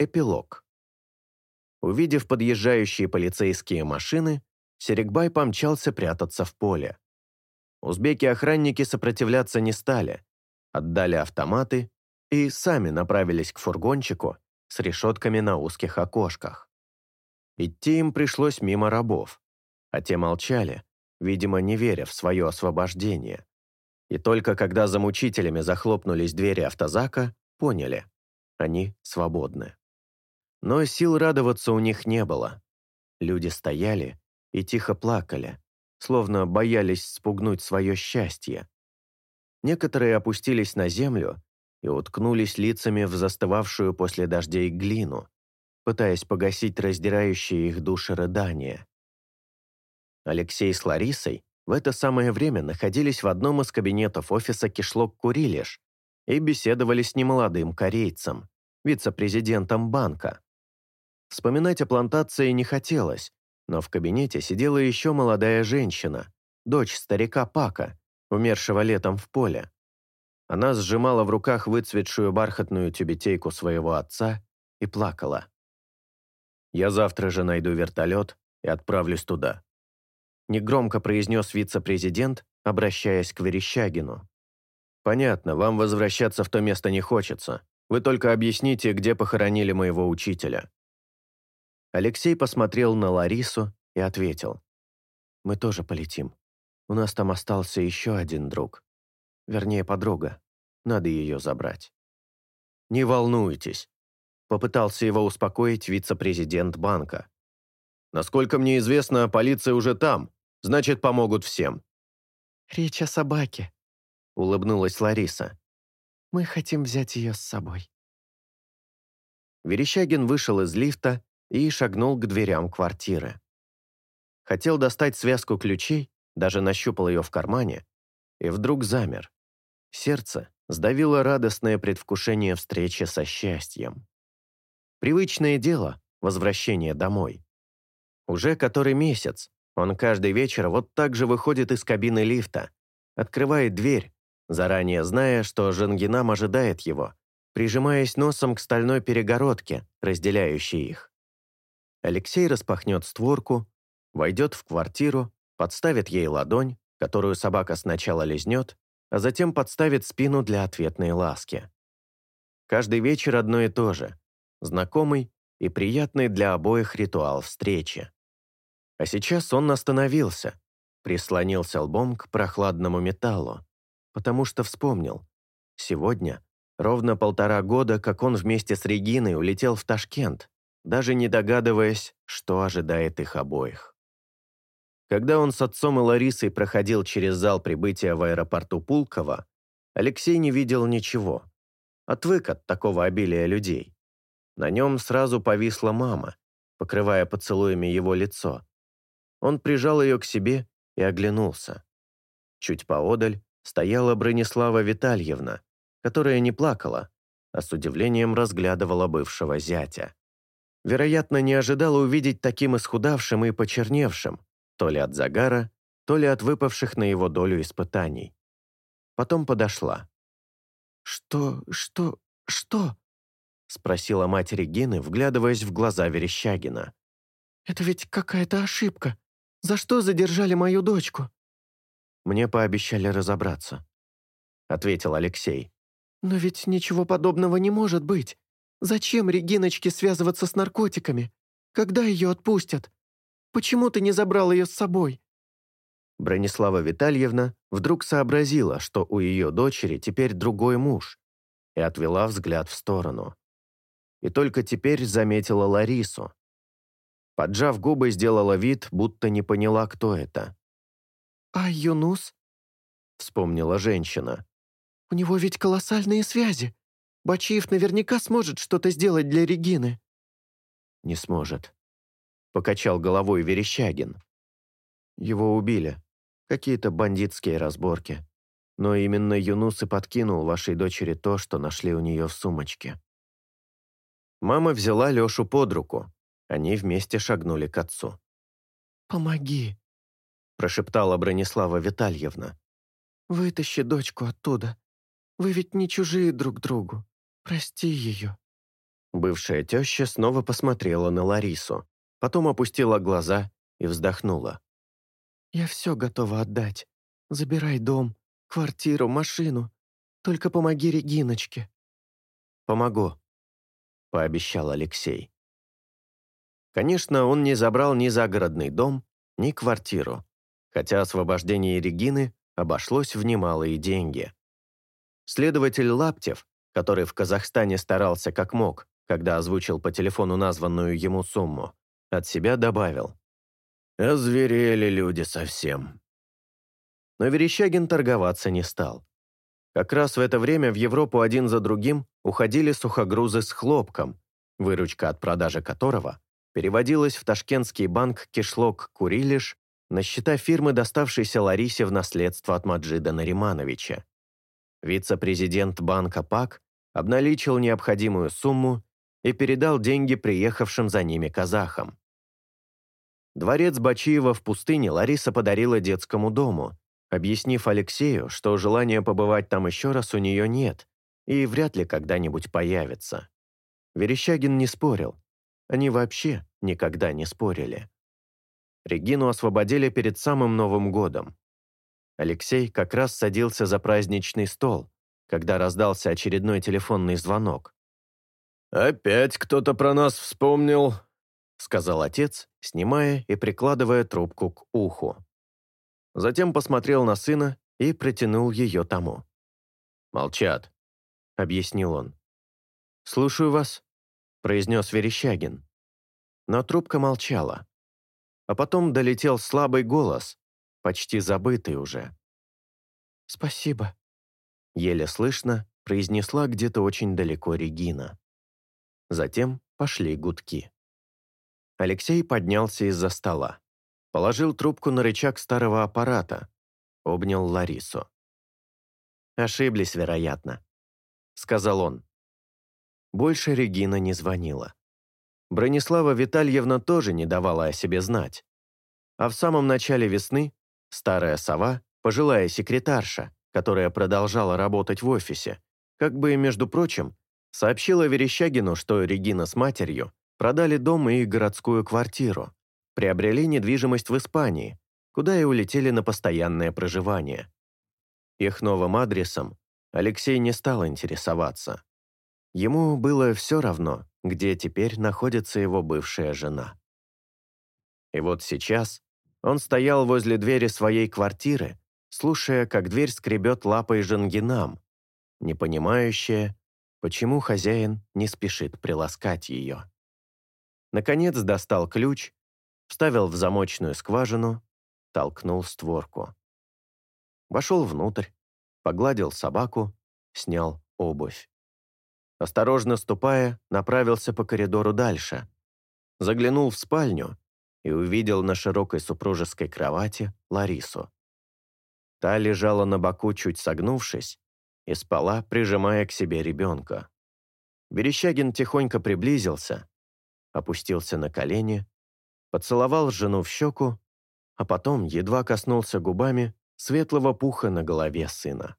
Эпилог. Увидев подъезжающие полицейские машины, Серегбай помчался прятаться в поле. Узбеки-охранники сопротивляться не стали, отдали автоматы и сами направились к фургончику с решетками на узких окошках. Идти им пришлось мимо рабов, а те молчали, видимо, не веря в свое освобождение. И только когда за мучителями захлопнулись двери автозака, поняли – они свободны. Но сил радоваться у них не было. Люди стояли и тихо плакали, словно боялись спугнуть свое счастье. Некоторые опустились на землю и уткнулись лицами в застывавшую после дождей глину, пытаясь погасить раздирающие их души рыдания. Алексей с Ларисой в это самое время находились в одном из кабинетов офиса «Кишлок Курилиш» и беседовали с немолодым корейцем, вице-президентом банка. Вспоминать о плантации не хотелось, но в кабинете сидела еще молодая женщина, дочь старика Пака, умершего летом в поле. Она сжимала в руках выцветшую бархатную тюбетейку своего отца и плакала. «Я завтра же найду вертолет и отправлюсь туда», негромко произнес вице-президент, обращаясь к Верещагину. «Понятно, вам возвращаться в то место не хочется. Вы только объясните, где похоронили моего учителя. Алексей посмотрел на Ларису и ответил. «Мы тоже полетим. У нас там остался еще один друг. Вернее, подруга. Надо ее забрать». «Не волнуйтесь», — попытался его успокоить вице-президент банка. «Насколько мне известно, полиция уже там, значит, помогут всем». «Речь о собаке», — улыбнулась Лариса. «Мы хотим взять ее с собой». Верещагин вышел из лифта и шагнул к дверям квартиры. Хотел достать связку ключей, даже нащупал ее в кармане, и вдруг замер. Сердце сдавило радостное предвкушение встречи со счастьем. Привычное дело — возвращение домой. Уже который месяц он каждый вечер вот так же выходит из кабины лифта, открывает дверь, заранее зная, что Жангинам ожидает его, прижимаясь носом к стальной перегородке, разделяющей их. Алексей распахнет створку, войдет в квартиру, подставит ей ладонь, которую собака сначала лизнет, а затем подставит спину для ответной ласки. Каждый вечер одно и то же, знакомый и приятный для обоих ритуал встречи. А сейчас он остановился, прислонился лбом к прохладному металлу, потому что вспомнил. Сегодня ровно полтора года, как он вместе с Региной улетел в Ташкент, даже не догадываясь, что ожидает их обоих. Когда он с отцом и Ларисой проходил через зал прибытия в аэропорту Пулково, Алексей не видел ничего. Отвык от такого обилия людей. На нем сразу повисла мама, покрывая поцелуями его лицо. Он прижал ее к себе и оглянулся. Чуть поодаль стояла Бронислава Витальевна, которая не плакала, а с удивлением разглядывала бывшего зятя вероятно, не ожидала увидеть таким исхудавшим и почерневшим, то ли от загара, то ли от выпавших на его долю испытаний. Потом подошла. «Что, что, что?» — спросила мать Регины, вглядываясь в глаза Верещагина. «Это ведь какая-то ошибка. За что задержали мою дочку?» «Мне пообещали разобраться», — ответил Алексей. «Но ведь ничего подобного не может быть. Зачем Региночке связываться с наркотиками? Когда ее отпустят? Почему ты не забрал ее с собой?» Бронислава Витальевна вдруг сообразила, что у ее дочери теперь другой муж, и отвела взгляд в сторону. И только теперь заметила Ларису. Поджав губы, сделала вид, будто не поняла, кто это. «А Юнус?» — вспомнила женщина. «У него ведь колоссальные связи. Бачиев наверняка сможет что-то сделать для Регины». «Не сможет», — покачал головой Верещагин. «Его убили. Какие-то бандитские разборки. Но именно Юнус и подкинул вашей дочери то, что нашли у нее в сумочке». Мама взяла Лешу под руку. Они вместе шагнули к отцу. «Помоги», — прошептала Бронислава Витальевна. «Вытащи дочку оттуда. Вы ведь не чужие друг другу. Прости ее». Бывшая теща снова посмотрела на Ларису, потом опустила глаза и вздохнула. «Я все готова отдать. Забирай дом, квартиру, машину. Только помоги Региночке». «Помогу», — пообещал Алексей. Конечно, он не забрал ни загородный дом, ни квартиру, хотя освобождение Регины обошлось в немалые деньги. Следователь Лаптев, который в Казахстане старался как мог, когда озвучил по телефону названную ему сумму, от себя добавил. «Озверели люди совсем». Но Верещагин торговаться не стал. Как раз в это время в Европу один за другим уходили сухогрузы с хлопком, выручка от продажи которого переводилась в ташкентский банк «Кишлок Курилиш» на счета фирмы, доставшейся Ларисе в наследство от Маджида Наримановича. Вице-президент банка ПАК обналичил необходимую сумму и передал деньги приехавшим за ними казахам. Дворец Бачиева в пустыне Лариса подарила детскому дому, объяснив Алексею, что желания побывать там еще раз у нее нет и вряд ли когда-нибудь появится. Верещагин не спорил. Они вообще никогда не спорили. Регину освободили перед самым Новым годом. Алексей как раз садился за праздничный стол, когда раздался очередной телефонный звонок. «Опять кто-то про нас вспомнил», — сказал отец, снимая и прикладывая трубку к уху. Затем посмотрел на сына и протянул ее тому. «Молчат», — объяснил он. «Слушаю вас», — произнес Верещагин. Но трубка молчала. А потом долетел слабый голос, почти забытый уже. «Спасибо», — еле слышно произнесла где-то очень далеко Регина. Затем пошли гудки. Алексей поднялся из-за стола. Положил трубку на рычаг старого аппарата. Обнял Ларису. «Ошиблись, вероятно», — сказал он. Больше Регина не звонила. Бронислава Витальевна тоже не давала о себе знать. А в самом начале весны Старая сова, пожилая секретарша, которая продолжала работать в офисе, как бы, между прочим, сообщила Верещагину, что Регина с матерью продали дом и городскую квартиру, приобрели недвижимость в Испании, куда и улетели на постоянное проживание. Их новым адресом Алексей не стал интересоваться. Ему было все равно, где теперь находится его бывшая жена. И вот сейчас он стоял возле двери своей квартиры, слушая, как дверь скребет лапой Жангинам, не понимающая, почему хозяин не спешит приласкать ее. Наконец достал ключ, вставил в замочную скважину, толкнул створку. Вошел внутрь, погладил собаку, снял обувь. Осторожно ступая, направился по коридору дальше. Заглянул в спальню и увидел на широкой супружеской кровати Ларису. Та лежала на боку, чуть согнувшись, и спала, прижимая к себе ребенка. Берещагин тихонько приблизился, опустился на колени, поцеловал жену в щеку, а потом едва коснулся губами светлого пуха на голове сына.